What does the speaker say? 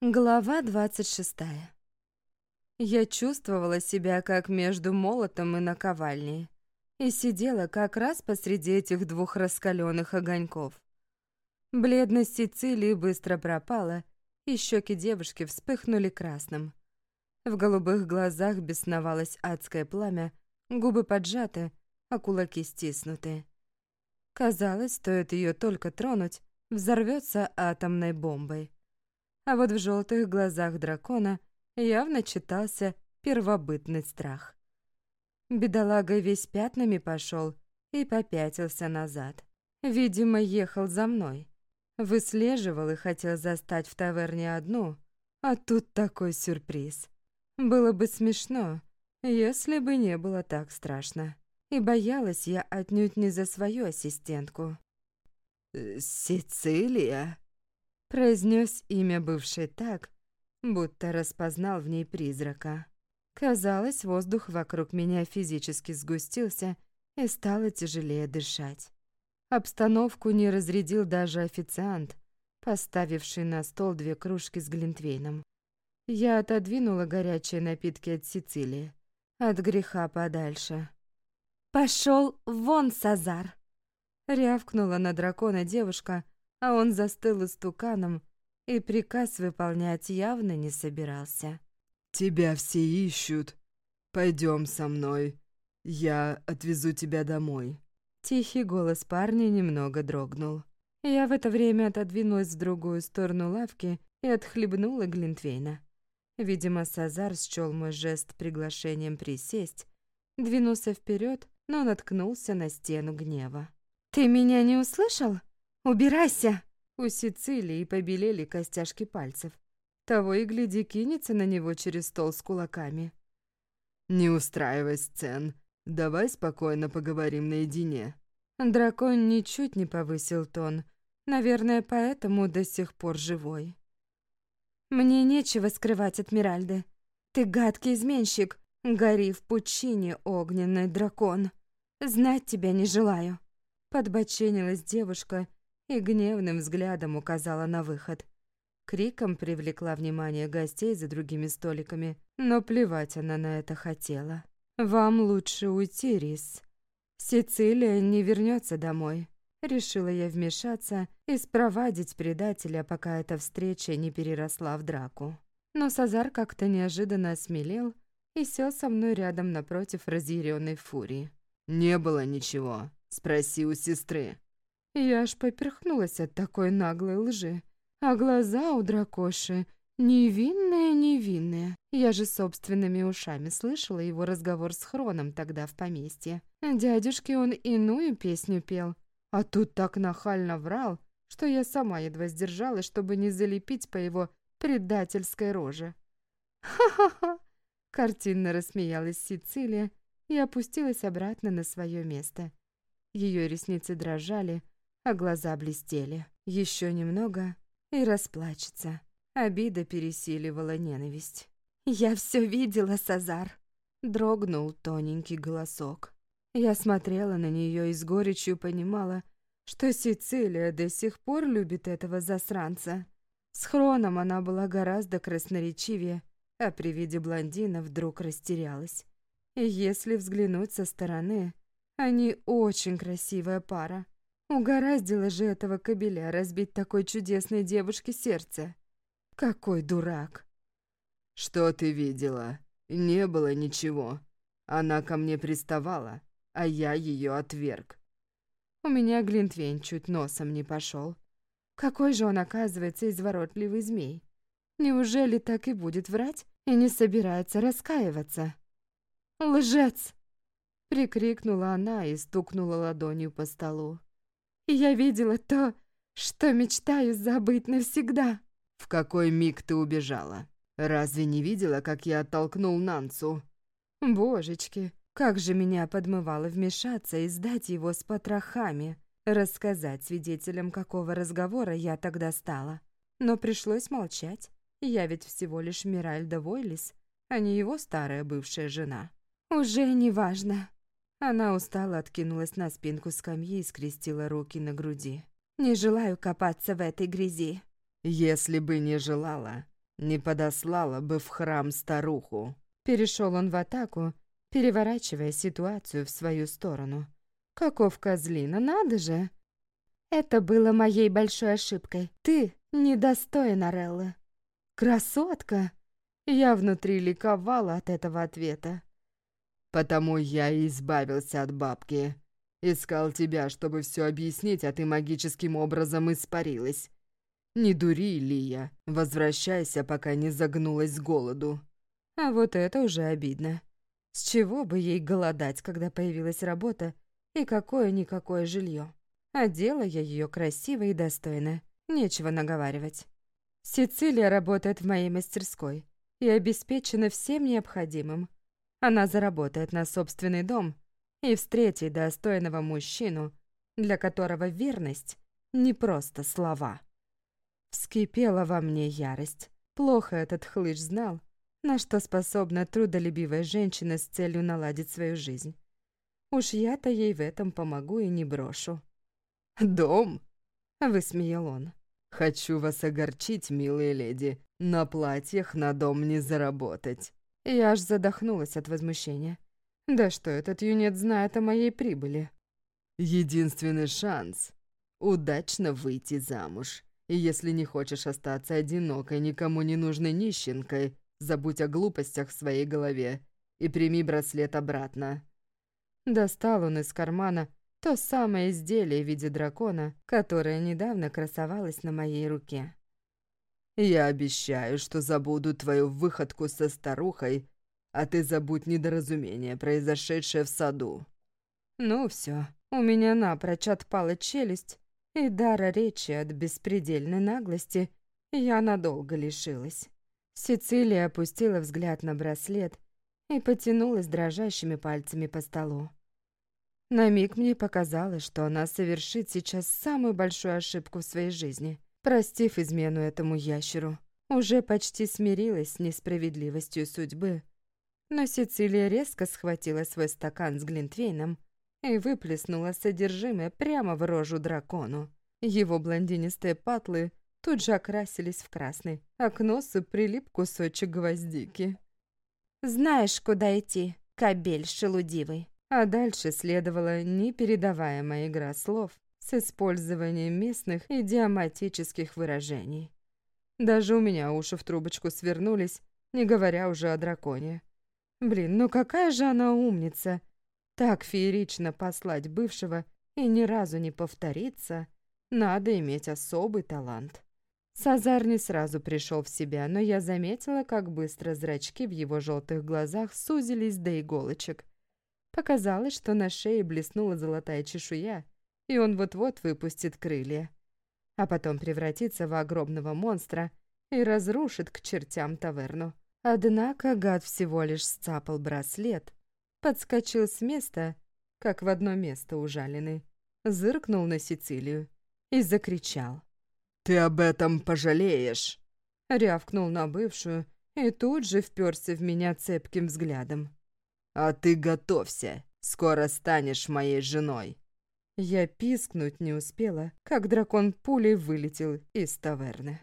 Глава двадцать шестая. Я чувствовала себя как между молотом и наковальней и сидела как раз посреди этих двух раскаленных огоньков. Бледность Сицилии быстро пропала, и щеки девушки вспыхнули красным. В голубых глазах бесновалось адское пламя, губы поджаты, а кулаки стиснуты. Казалось, стоит ее только тронуть, взорвется атомной бомбой а вот в желтых глазах дракона явно читался первобытный страх. Бедолага весь пятнами пошел и попятился назад. Видимо, ехал за мной. Выслеживал и хотел застать в таверне одну, а тут такой сюрприз. Было бы смешно, если бы не было так страшно. И боялась я отнюдь не за свою ассистентку. «Сицилия?» Произнес имя бывшей так, будто распознал в ней призрака. Казалось, воздух вокруг меня физически сгустился и стало тяжелее дышать. Обстановку не разрядил даже официант, поставивший на стол две кружки с глинтвейном. Я отодвинула горячие напитки от Сицилии, от греха подальше. «Пошёл вон, Сазар!» Рявкнула на дракона девушка, а он застыл истуканом и приказ выполнять явно не собирался. «Тебя все ищут. Пойдем со мной. Я отвезу тебя домой». Тихий голос парня немного дрогнул. Я в это время отодвинулась в другую сторону лавки и отхлебнула Глинтвейна. Видимо, Сазар счёл мой жест приглашением присесть, двинулся вперед, но наткнулся на стену гнева. «Ты меня не услышал?» «Убирайся!» У Сицилии побелели костяшки пальцев. Того и гляди кинется на него через стол с кулаками. «Не устраивай сцен. Давай спокойно поговорим наедине». Дракон ничуть не повысил тон. Наверное, поэтому до сих пор живой. «Мне нечего скрывать от Миральды. Ты гадкий изменщик. Гори в пучине, огненный дракон. Знать тебя не желаю». Подбоченилась девушка и гневным взглядом указала на выход. Криком привлекла внимание гостей за другими столиками, но плевать она на это хотела. «Вам лучше уйти, Рис. Сицилия не вернется домой». Решила я вмешаться и спровадить предателя, пока эта встреча не переросла в драку. Но Сазар как-то неожиданно осмелел и сел со мной рядом напротив разъяренной фурии. «Не было ничего. Спроси у сестры», я аж поперхнулась от такой наглой лжи. А глаза у дракоши невинные-невинные. Я же собственными ушами слышала его разговор с Хроном тогда в поместье. Дядюшке он иную песню пел, а тут так нахально врал, что я сама едва сдержалась, чтобы не залепить по его предательской роже. «Ха-ха-ха!» — картинно рассмеялась Сицилия и опустилась обратно на свое место. Ее ресницы дрожали, а глаза блестели. Еще немного и расплачется. Обида пересиливала ненависть. «Я все видела, Сазар!» Дрогнул тоненький голосок. Я смотрела на нее и с горечью понимала, что Сицилия до сих пор любит этого засранца. С Хроном она была гораздо красноречивее, а при виде блондина вдруг растерялась. Если взглянуть со стороны, они очень красивая пара. Угораздило же этого кобеля разбить такой чудесной девушке сердце. Какой дурак. Что ты видела? Не было ничего. Она ко мне приставала, а я ее отверг. У меня Глинтвейн чуть носом не пошел. Какой же он, оказывается, изворотливый змей. Неужели так и будет врать и не собирается раскаиваться? «Лжец!» — прикрикнула она и стукнула ладонью по столу я видела то, что мечтаю забыть навсегда. В какой миг ты убежала? Разве не видела, как я оттолкнул Нансу? Божечки, как же меня подмывало вмешаться и сдать его с потрохами, рассказать свидетелям, какого разговора я тогда стала. Но пришлось молчать. Я ведь всего лишь Миральда Войлис, а не его старая бывшая жена. Уже не важно. Она устало откинулась на спинку скамьи и скрестила руки на груди. «Не желаю копаться в этой грязи». «Если бы не желала, не подослала бы в храм старуху». Перешел он в атаку, переворачивая ситуацию в свою сторону. «Каков козлина, надо же!» «Это было моей большой ошибкой. Ты недостойна Реллы». «Красотка!» Я внутри ликовала от этого ответа. «Потому я и избавился от бабки. Искал тебя, чтобы все объяснить, а ты магическим образом испарилась. Не дури, Лия. Возвращайся, пока не загнулась с голоду». А вот это уже обидно. С чего бы ей голодать, когда появилась работа и какое-никакое жилье? Одела я ее красиво и достойно. Нечего наговаривать. Сицилия работает в моей мастерской и обеспечена всем необходимым. Она заработает на собственный дом и встретит достойного мужчину, для которого верность — не просто слова. Вскипела во мне ярость. Плохо этот хлыщ знал, на что способна трудолюбивая женщина с целью наладить свою жизнь. Уж я-то ей в этом помогу и не брошу. «Дом?» — высмеял он. «Хочу вас огорчить, милые леди. На платьях на дом не заработать». Я аж задохнулась от возмущения. Да что этот юнец знает о моей прибыли? Единственный шанс — удачно выйти замуж. И если не хочешь остаться одинокой, никому не нужной нищенкой, забудь о глупостях в своей голове и прими браслет обратно». Достал он из кармана то самое изделие в виде дракона, которое недавно красовалось на моей руке. «Я обещаю, что забуду твою выходку со старухой, а ты забудь недоразумение, произошедшее в саду». «Ну все, у меня напрочь отпала челюсть, и дара речи от беспредельной наглости я надолго лишилась». Сицилия опустила взгляд на браслет и потянулась дрожащими пальцами по столу. На миг мне показалось, что она совершит сейчас самую большую ошибку в своей жизни, простив измену этому ящеру. Уже почти смирилась с несправедливостью судьбы. Но Сицилия резко схватила свой стакан с глинтвейном и выплеснула содержимое прямо в рожу дракону. Его блондинистые патлы тут же окрасились в красный, а к носу прилип кусочек гвоздики. «Знаешь, куда идти, кобель шелудивый». А дальше следовала непередаваемая игра слов с использованием местных идиоматических выражений. Даже у меня уши в трубочку свернулись, не говоря уже о драконе. Блин, ну какая же она умница! Так феерично послать бывшего и ни разу не повториться, надо иметь особый талант. Сазар не сразу пришел в себя, но я заметила, как быстро зрачки в его желтых глазах сузились до иголочек. Показалось, что на шее блеснула золотая чешуя, и он вот-вот выпустит крылья, а потом превратится в огромного монстра и разрушит к чертям таверну. Однако гад всего лишь сцапал браслет, подскочил с места, как в одно место ужаленный, зыркнул на Сицилию и закричал. «Ты об этом пожалеешь!» Рявкнул на бывшую и тут же вперся в меня цепким взглядом. «А ты готовься, скоро станешь моей женой!» Я пискнуть не успела, как дракон пулей вылетел из таверны.